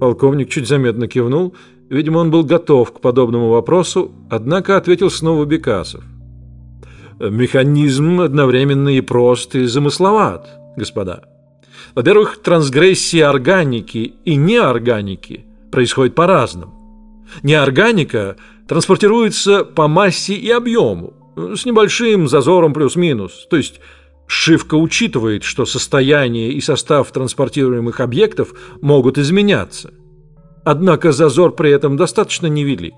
Полковник чуть заметно кивнул. Видимо, он был готов к подобному вопросу, однако ответил снова Бекасов. Механизм одновременно и прост, и замысловат, господа. Во-первых, трансгрессия органики и неорганики происходит по-разному. Неорганика транспортируется по массе и объему, с небольшим зазором плюс-минус, то есть Шивка учитывает, что состояние и состав транспортируемых объектов могут изменяться. Однако зазор при этом достаточно невелик.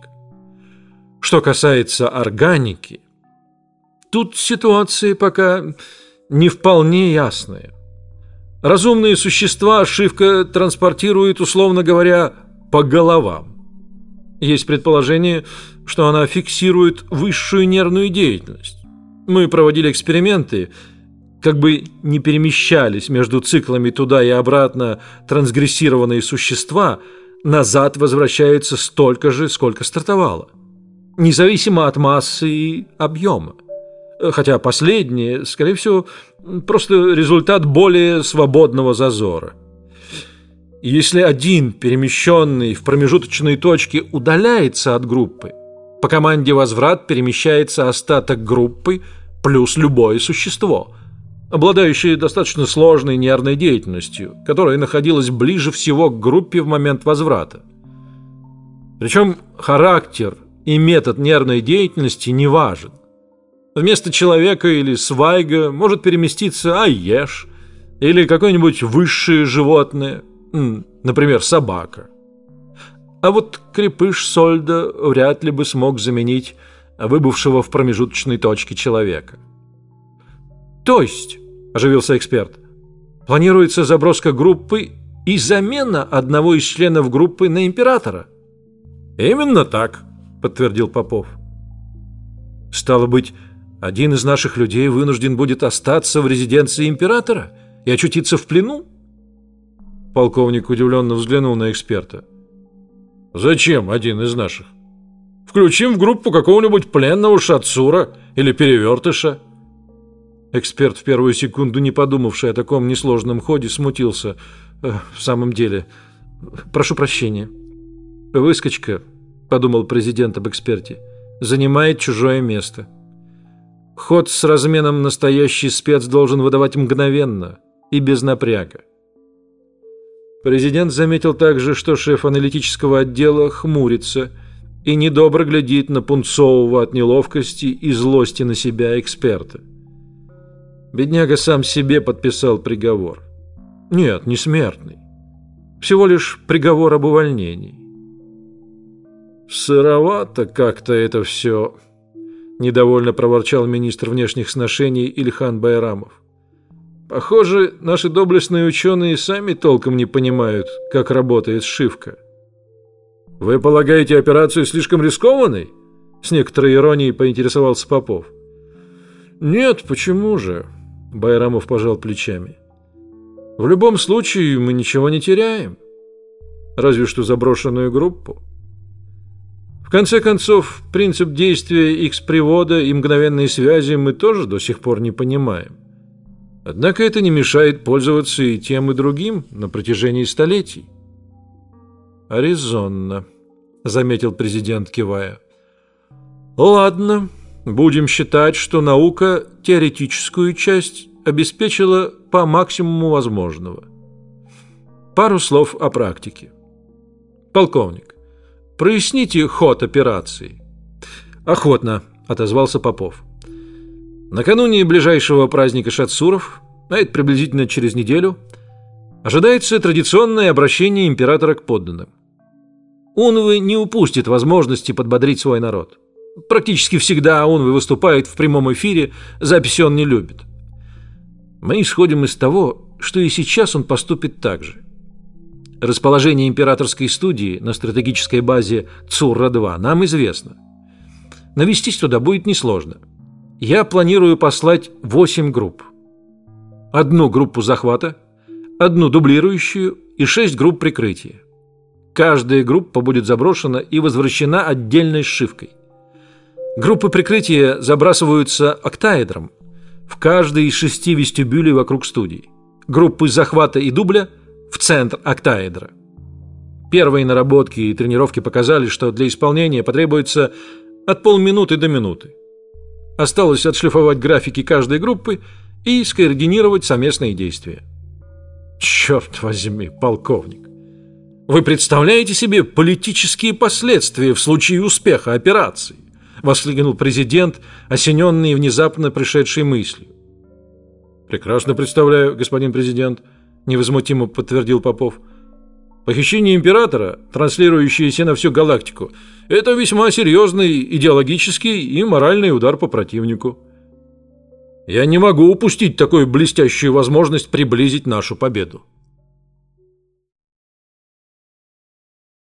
Что касается органики, тут ситуация пока не вполне ясная. Разумные существа Шивка транспортирует, условно говоря, по головам. Есть предположение, что она фиксирует высшую нервную деятельность. Мы проводили эксперименты, как бы не перемещались между циклами туда и обратно трансгрессированные существа, назад возвращается столько же, сколько стартовало, независимо от массы и объема. Хотя последнее, скорее всего, просто результат более свободного зазора. Если один перемещенный в промежуточной точке удаляется от группы, по команде возврат перемещается остаток группы плюс любое существо – обладающие достаточно сложной нервной деятельностью, которая находилась ближе всего к группе в момент возврата. Причем характер и метод нервной деятельности не важен. Вместо человека или свайга может переместиться аеш или какое-нибудь высшее животное, например, собака. А вот крепыш Сольда вряд ли бы смог заменить выбывшего в промежуточной точке человека. То есть оживился эксперт. Планируется заброска группы и замена одного из членов группы на императора. Именно так, подтвердил Попов. Стало быть, один из наших людей вынужден будет остаться в резиденции императора и очутиться в плену? Полковник удивленно взглянул на эксперта. Зачем один из наших? Включим в группу какого-нибудь пленного шатсура или перевертыша. Эксперт, в первую секунду не подумавший о таком несложном ходе, смутился. «Э, «В самом деле, прошу прощения». «Выскочка», — подумал президент об эксперте, — «занимает чужое место». Ход с разменом настоящий спец должен выдавать мгновенно и без напряга. Президент заметил также, что шеф аналитического отдела хмурится и недобро глядит на пунцового от неловкости и злости на себя эксперта. Бедняга сам себе подписал приговор. Нет, не смертный. Всего лишь приговор об увольнении. Сыровато как-то это все, недовольно проворчал министр внешних сношений Ильхан Байрамов. Похоже, наши доблестные ученые сами толком не понимают, как работает сшивка. Вы полагаете операцию слишком рискованной? С некоторой иронией поинтересовался Попов. Нет, почему же? Байрамов пожал плечами. В любом случае мы ничего не теряем, разве что заброшенную группу. В конце концов, принцип действия X-привода и мгновенной связи мы тоже до сих пор не понимаем. Однако это не мешает пользоваться и тем и другим на протяжении столетий. Аризонно, заметил президент кивая. Ладно, Будем считать, что наука теоретическую часть обеспечила по максимуму возможного. Пару слов о практике. Полковник, проясните ход операции. Охотно, отозвался Попов. Накануне ближайшего праздника Шатсуров, а это приблизительно через неделю, ожидается традиционное обращение императора к подданным. Унвы не упустит возможности подбодрить свой народ. Практически всегда он выступает в прямом эфире, записи он не любит. Мы исходим из того, что и сейчас он поступит так же. Расположение императорской студии на стратегической базе Цурра-2 нам известно. Навестись туда будет несложно. Я планирую послать 8 групп. Одну группу захвата, одну дублирующую и 6 групп прикрытия. Каждая группа будет заброшена и возвращена отдельной сшивкой. Группы прикрытия забрасываются октаэдром в каждый из шести вестибюлей вокруг студии. Группы захвата и дубля в центр октаэдра. Первые наработки и тренировки показали, что для исполнения потребуется от полминуты до минуты. Осталось отшлифовать графики каждой группы и скоординировать совместные действия. Черт возьми, полковник. Вы представляете себе политические последствия в случае успеха операции? Воскликнул президент, осененный внезапно пришедшей мыслью. Прекрасно представляю, господин президент, невозмутимо подтвердил Попов. Похищение императора, транслирующееся на всю галактику, это весьма серьезный идеологический и моральный удар по противнику. Я не могу упустить такую блестящую возможность приблизить нашу победу.